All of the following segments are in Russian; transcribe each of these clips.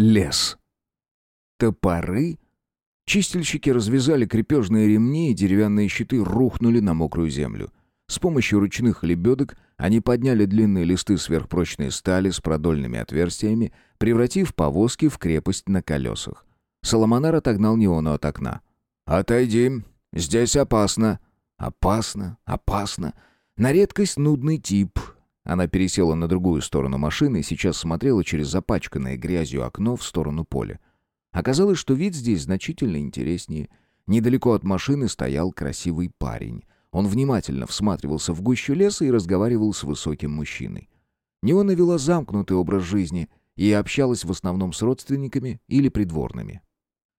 Лес. Топоры? Чистильщики развязали крепежные ремни, и деревянные щиты рухнули на мокрую землю. С помощью ручных лебедок они подняли длинные листы сверхпрочной стали с продольными отверстиями, превратив повозки в крепость на колесах. Соломонар отогнал Неону от окна. «Отойди, здесь опасно». «Опасно, опасно». На редкость нудный тип. Она пересела на другую сторону машины и сейчас смотрела через запачканное грязью окно в сторону поля. Оказалось, что вид здесь значительно интереснее. Недалеко от машины стоял красивый парень. Он внимательно всматривался в гущу леса и разговаривал с высоким мужчиной. Неона вела замкнутый образ жизни и общалась в основном с родственниками или придворными.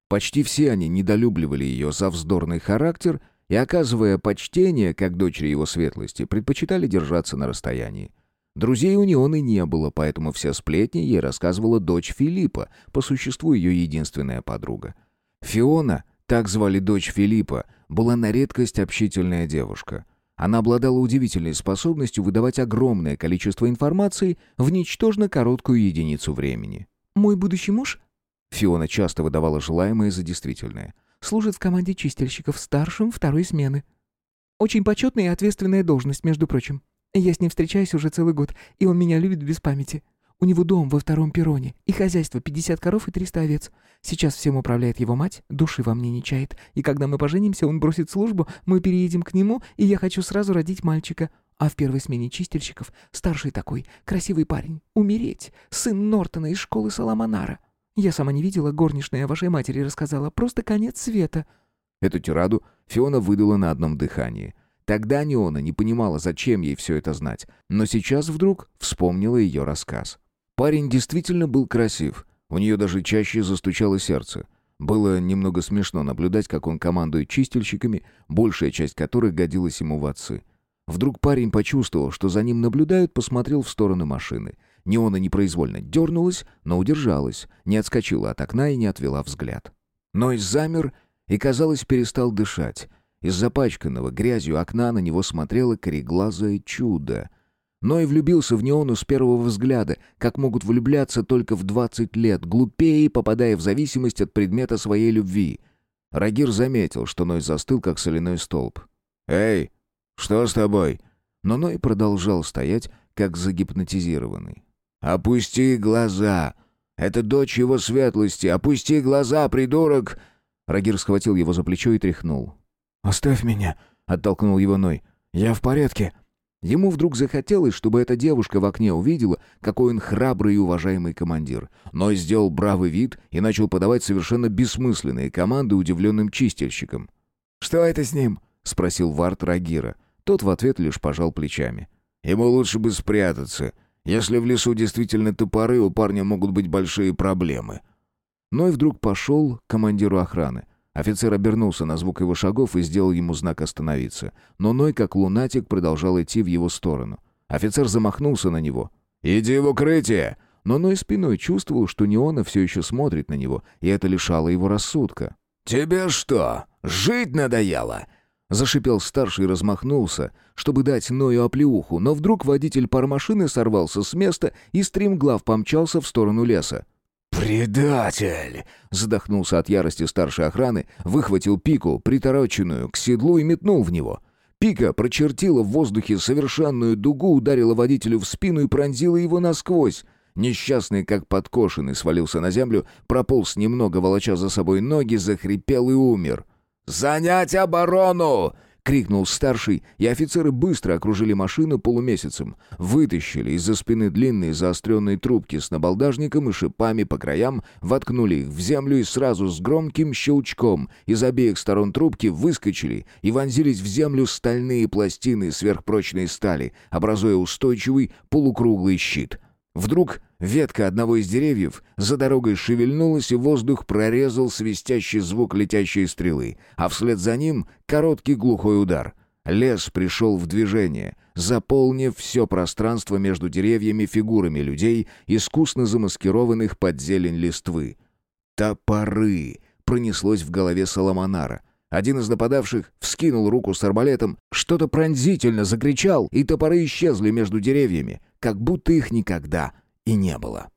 Почти все они недолюбливали ее за вздорный характер и, оказывая почтение, как дочери его светлости, предпочитали держаться на расстоянии. Друзей у Неоны не было, поэтому все сплетни ей рассказывала дочь Филиппа, по существу ее единственная подруга. Фиона, так звали дочь Филиппа, была на редкость общительная девушка. Она обладала удивительной способностью выдавать огромное количество информации в ничтожно короткую единицу времени. «Мой будущий муж?» Фиона часто выдавала желаемое за действительное. «Служит в команде чистильщиков старшим второй смены. Очень почетная и ответственная должность, между прочим. Я с ним встречаюсь уже целый год, и он меня любит без памяти. У него дом во втором перроне, и хозяйство 50 коров и 300 овец. Сейчас всем управляет его мать, души во мне не чает. И когда мы поженимся, он бросит службу, мы переедем к нему, и я хочу сразу родить мальчика. А в первой смене чистильщиков старший такой, красивый парень, умереть, сын Нортона из школы Соломонара. Я сама не видела, горничная вашей матери рассказала, просто конец света». Эту тираду Фиона выдала на одном дыхании. Тогда Неона не понимала, зачем ей все это знать, но сейчас вдруг вспомнила ее рассказ. Парень действительно был красив. У нее даже чаще застучало сердце. Было немного смешно наблюдать, как он командует чистильщиками, большая часть которых годилась ему в отцы. Вдруг парень почувствовал, что за ним наблюдают, посмотрел в сторону машины. Неона непроизвольно дернулась, но удержалась, не отскочила от окна и не отвела взгляд. Ной замер и, казалось, перестал дышать. Из запачканного грязью окна на него смотрело кореглазое чудо — но и влюбился в Неону с первого взгляда, как могут влюбляться только в 20 лет, глупее, попадая в зависимость от предмета своей любви. Рагир заметил, что Ной застыл, как соляной столб. «Эй, что с тобой?» Но Ной продолжал стоять, как загипнотизированный. «Опусти глаза! Это дочь его светлости! Опусти глаза, придурок!» Рагир схватил его за плечо и тряхнул. «Оставь меня!» — оттолкнул его Ной. «Я в порядке!» Ему вдруг захотелось, чтобы эта девушка в окне увидела, какой он храбрый и уважаемый командир. Но сделал бравый вид и начал подавать совершенно бессмысленные команды удивленным чистильщикам. «Что это с ним?» — спросил Варт Рагира. Тот в ответ лишь пожал плечами. «Ему лучше бы спрятаться. Если в лесу действительно топоры, у парня могут быть большие проблемы». Ной вдруг пошел к командиру охраны. Офицер обернулся на звук его шагов и сделал ему знак остановиться. Но Ной, как лунатик, продолжал идти в его сторону. Офицер замахнулся на него. «Иди в укрытие!» Но Ной спиной чувствовал, что Неона все еще смотрит на него, и это лишало его рассудка. «Тебе что, жить надоело?» Зашипел старший и размахнулся, чтобы дать Ною оплеуху, но вдруг водитель пармашины сорвался с места и стремглав помчался в сторону леса. «Предатель!» — задохнулся от ярости старшей охраны, выхватил пику, притороченную к седлу и метнул в него. Пика прочертила в воздухе совершенную дугу, ударила водителю в спину и пронзила его насквозь. Несчастный, как подкошенный, свалился на землю, прополз немного, волоча за собой ноги, захрипел и умер. «Занять оборону!» — крикнул старший, и офицеры быстро окружили машину полумесяцем. Вытащили из-за спины длинные заостренные трубки с набалдажником и шипами по краям, воткнули их в землю и сразу с громким щелчком из обеих сторон трубки выскочили и вонзились в землю стальные пластины сверхпрочной стали, образуя устойчивый полукруглый щит — Вдруг ветка одного из деревьев за дорогой шевельнулась, и воздух прорезал свистящий звук летящей стрелы, а вслед за ним короткий глухой удар. Лес пришел в движение, заполнив все пространство между деревьями фигурами людей, искусно замаскированных под зелень листвы. «Топоры!» — пронеслось в голове Соломонара — один из нападавших вскинул руку с арбалетом, что-то пронзительно закричал, и топоры исчезли между деревьями как будто их никогда и не было.